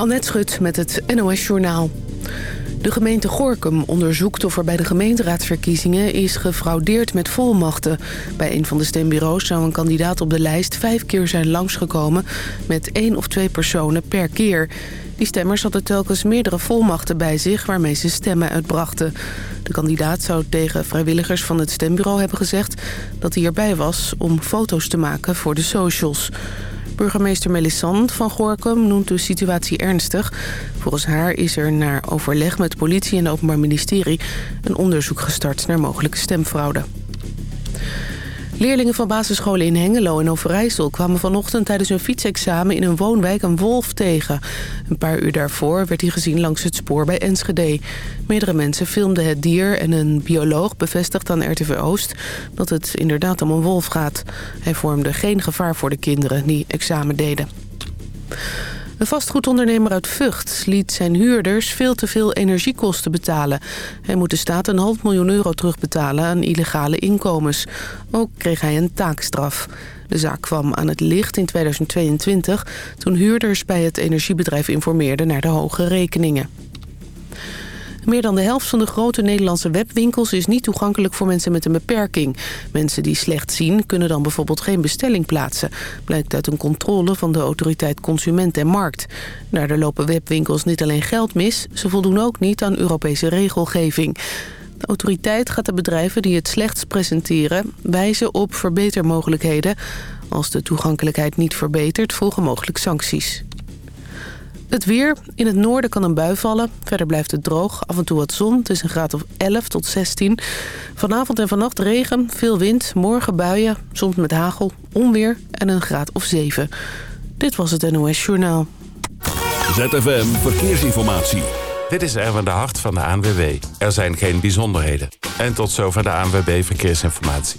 Annette Schut met het NOS Journaal. De gemeente Gorkum onderzoekt of er bij de gemeenteraadsverkiezingen is gefraudeerd met volmachten. Bij een van de stembureaus zou een kandidaat op de lijst vijf keer zijn langsgekomen met één of twee personen per keer. Die stemmers hadden telkens meerdere volmachten bij zich waarmee ze stemmen uitbrachten. De kandidaat zou tegen vrijwilligers van het stembureau hebben gezegd dat hij erbij was om foto's te maken voor de socials. Burgemeester Melissand van Gorkum noemt de situatie ernstig. Volgens haar is er naar overleg met politie en het Openbaar Ministerie... een onderzoek gestart naar mogelijke stemfraude. Leerlingen van basisscholen in Hengelo en Overijssel kwamen vanochtend tijdens hun fietsexamen in een woonwijk een wolf tegen. Een paar uur daarvoor werd hij gezien langs het spoor bij Enschede. Meerdere mensen filmden het dier en een bioloog bevestigt aan RTV Oost dat het inderdaad om een wolf gaat. Hij vormde geen gevaar voor de kinderen die examen deden. Een vastgoedondernemer uit Vught liet zijn huurders veel te veel energiekosten betalen. Hij moet de staat een half miljoen euro terugbetalen aan illegale inkomens. Ook kreeg hij een taakstraf. De zaak kwam aan het licht in 2022 toen huurders bij het energiebedrijf informeerden naar de hoge rekeningen. Meer dan de helft van de grote Nederlandse webwinkels is niet toegankelijk voor mensen met een beperking. Mensen die slecht zien kunnen dan bijvoorbeeld geen bestelling plaatsen. Blijkt uit een controle van de autoriteit Consument en Markt. Daardoor lopen webwinkels niet alleen geld mis, ze voldoen ook niet aan Europese regelgeving. De autoriteit gaat de bedrijven die het slechts presenteren wijzen op verbetermogelijkheden. Als de toegankelijkheid niet verbetert, volgen mogelijk sancties. Het weer. In het noorden kan een bui vallen. Verder blijft het droog. Af en toe wat zon. Het is een graad of 11 tot 16. Vanavond en vannacht regen, veel wind, morgen buien. Soms met hagel, onweer en een graad of 7. Dit was het NOS Journaal. ZFM Verkeersinformatie. Dit is Erwin de Hart van de ANWB. Er zijn geen bijzonderheden. En tot zover de ANWB Verkeersinformatie.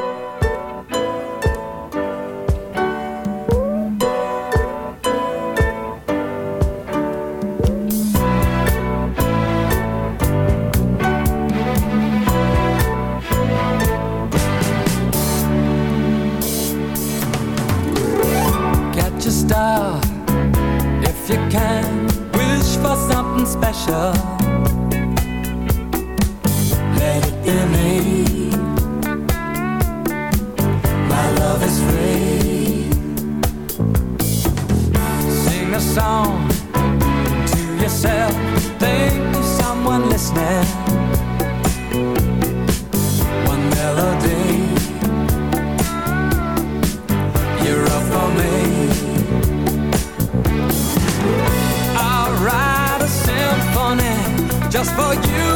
Just for you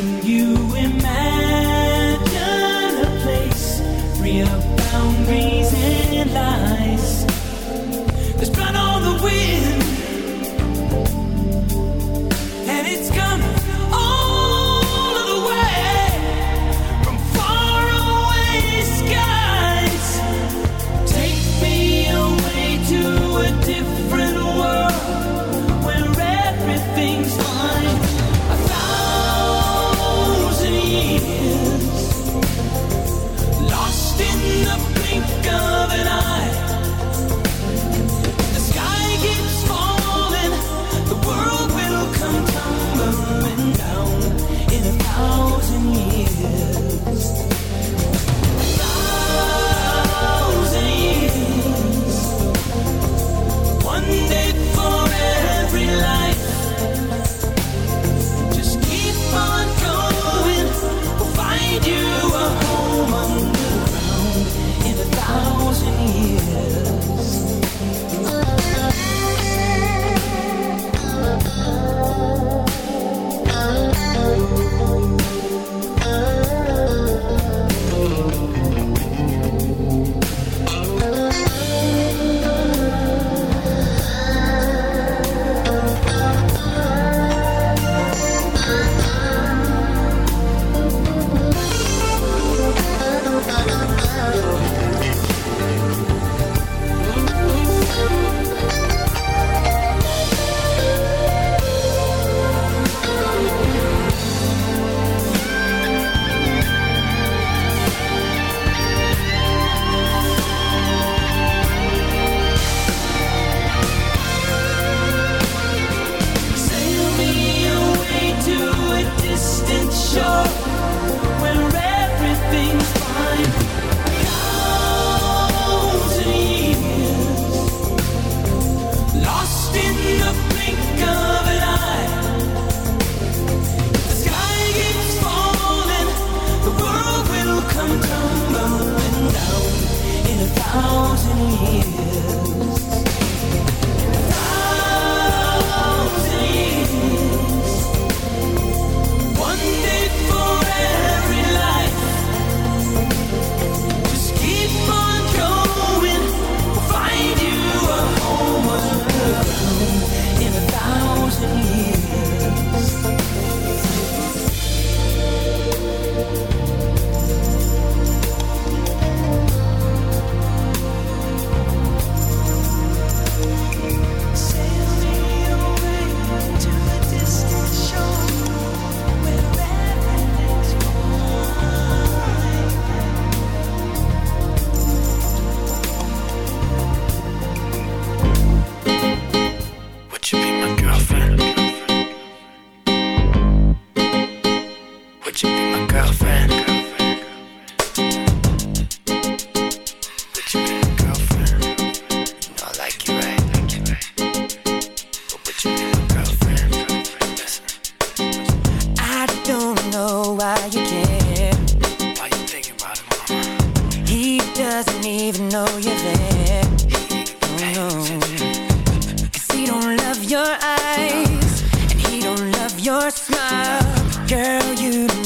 Can you imagine a place free of boundaries in life?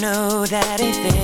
know that if it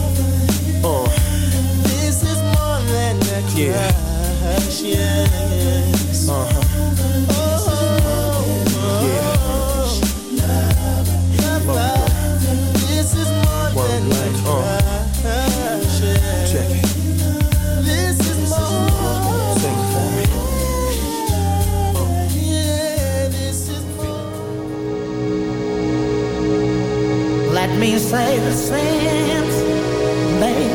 For me. Yeah, this is Let me say the baby,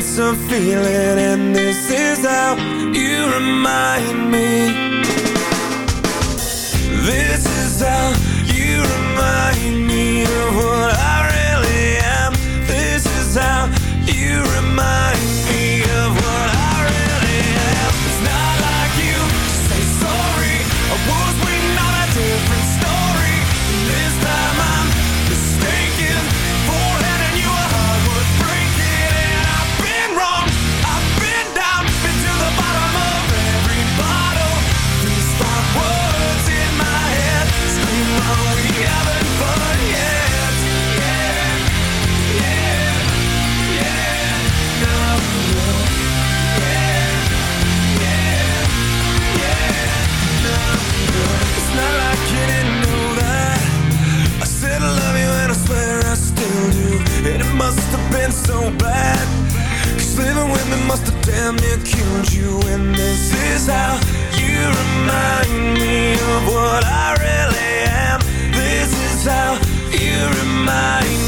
sense of feeling And this is how you remind me. This is how you remind me Of what I really am. This is how you remind me so bad. Living women must have damn near killed you. And this is how you remind me of what I really am. This is how you remind me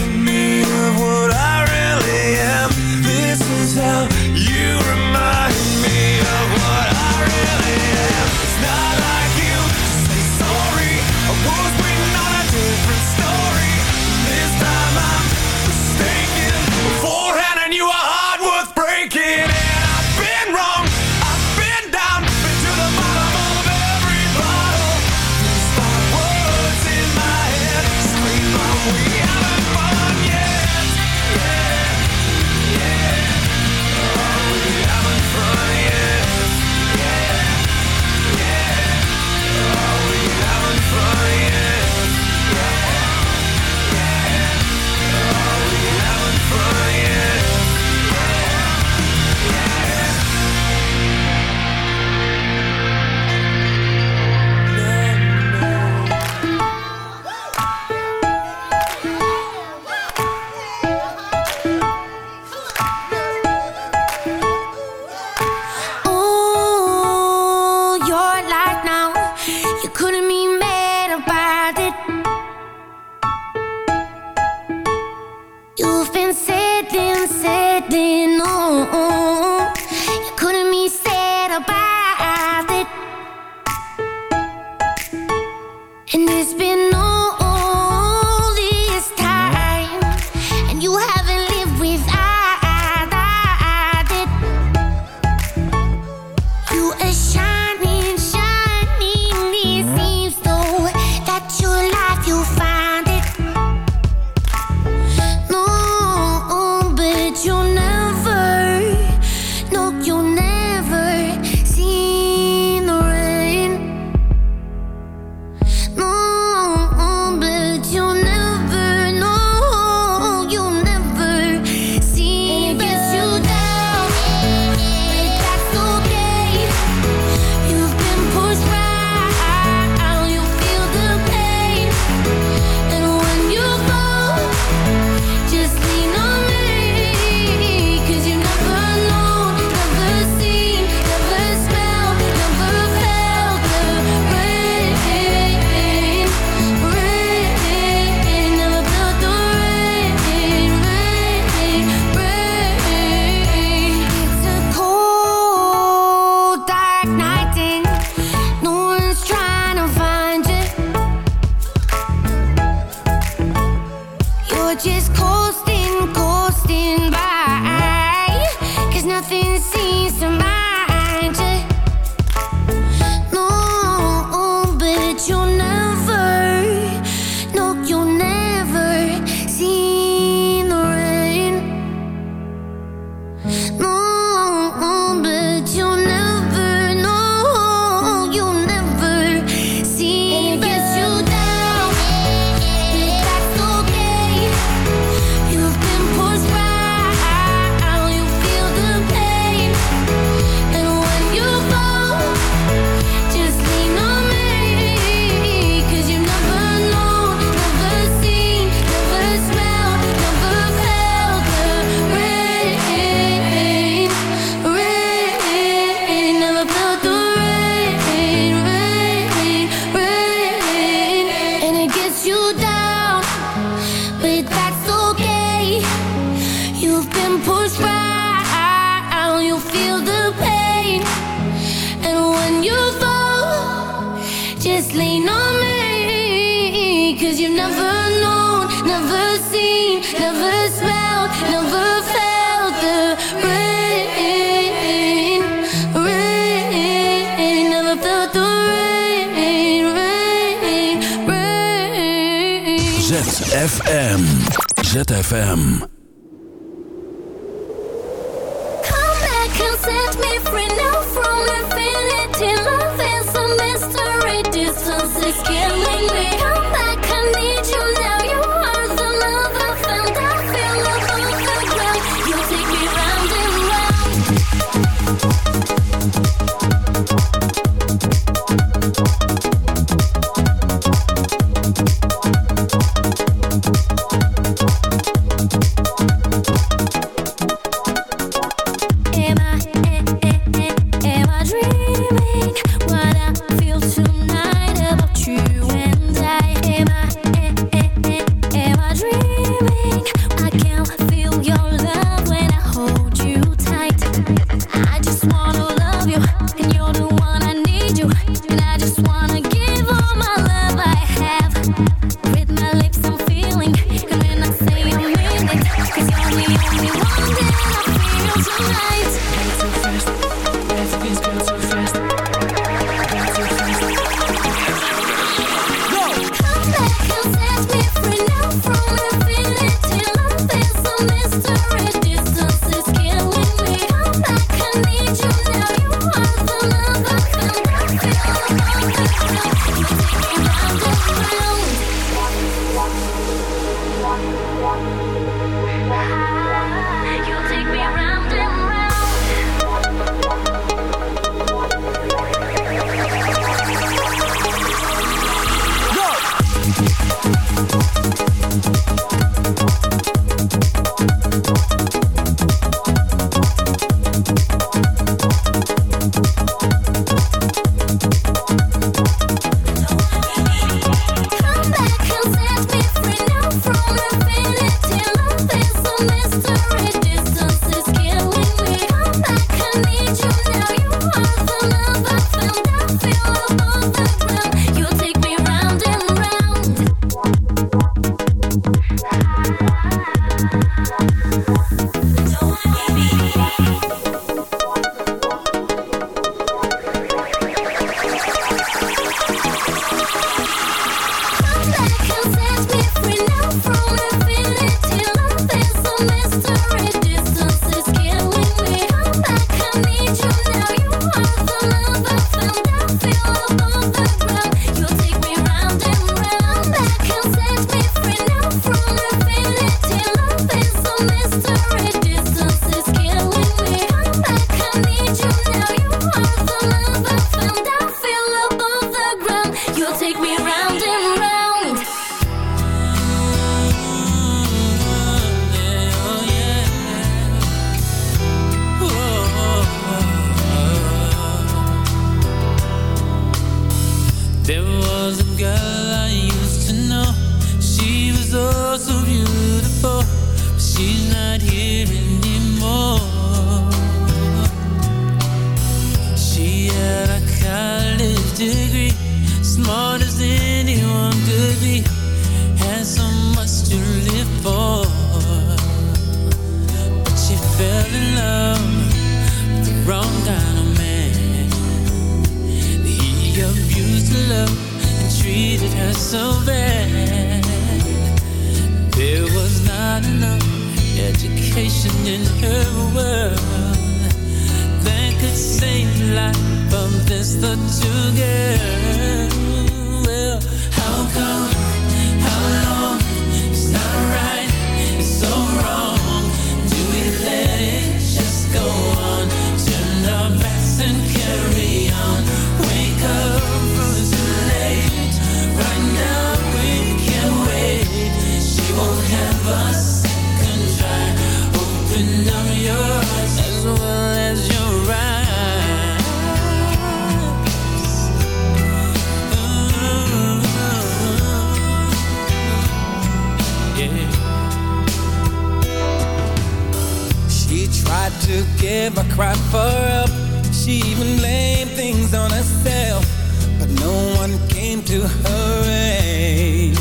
no one came to her aid.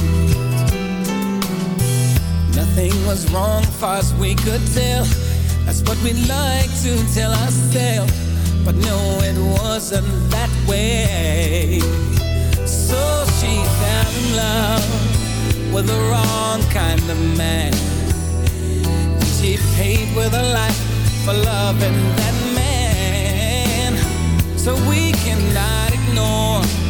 Nothing was wrong far as we could tell. That's what we like to tell ourselves. But no, it wasn't that way. So she fell in love with the wrong kind of man. She paid with her life for loving that man. So we cannot ignore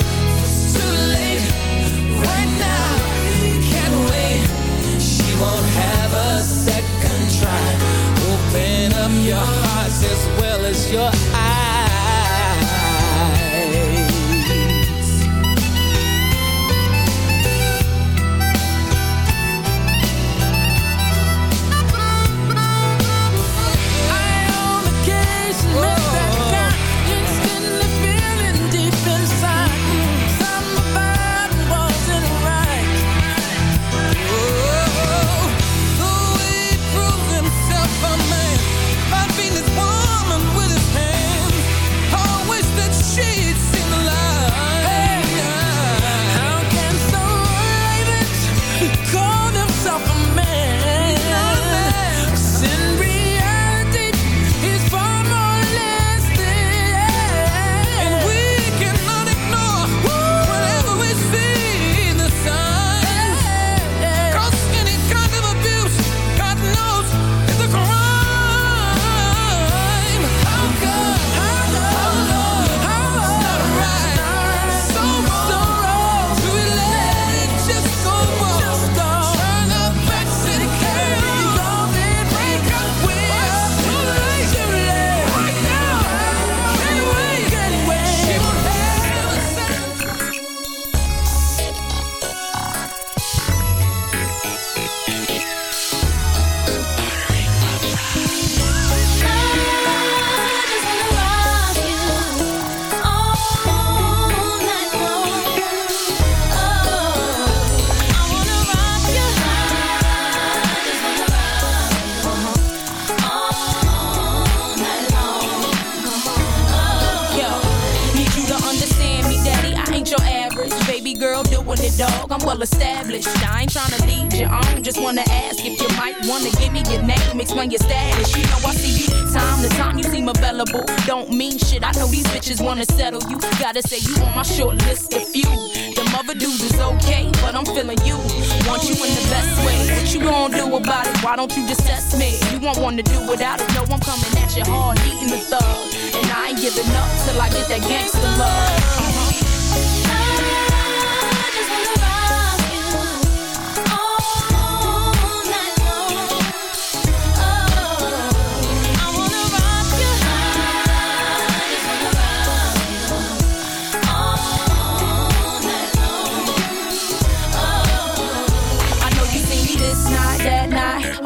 As well as your eyes. Wanna do without it. No, I'm coming at you hard, eating the thug. And I ain't giving up till I get that gangster love.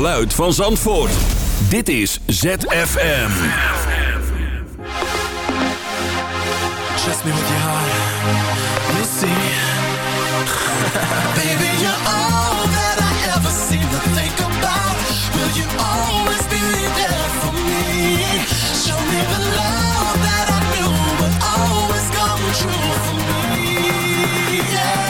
geluid van Zandvoort. Dit is ZFM. Trust me with your heart. Missing. Baby, you're all that I ever seem to think about. Will you always be there for me? Show me the love that I knew but always come true for me. Yeah.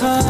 gaan.